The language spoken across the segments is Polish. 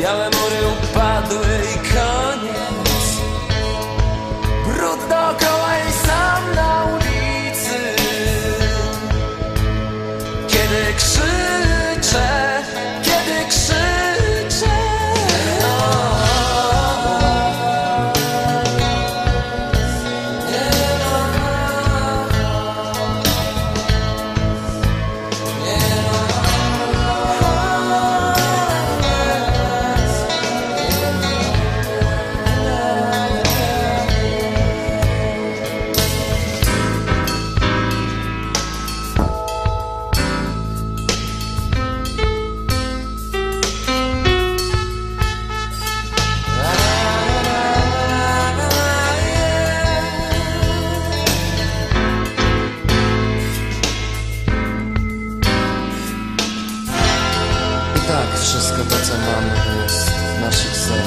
Białe mury upadły i koniec. Brud dookoła Wszystko to co mamy jest w naszych sercach.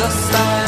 The star.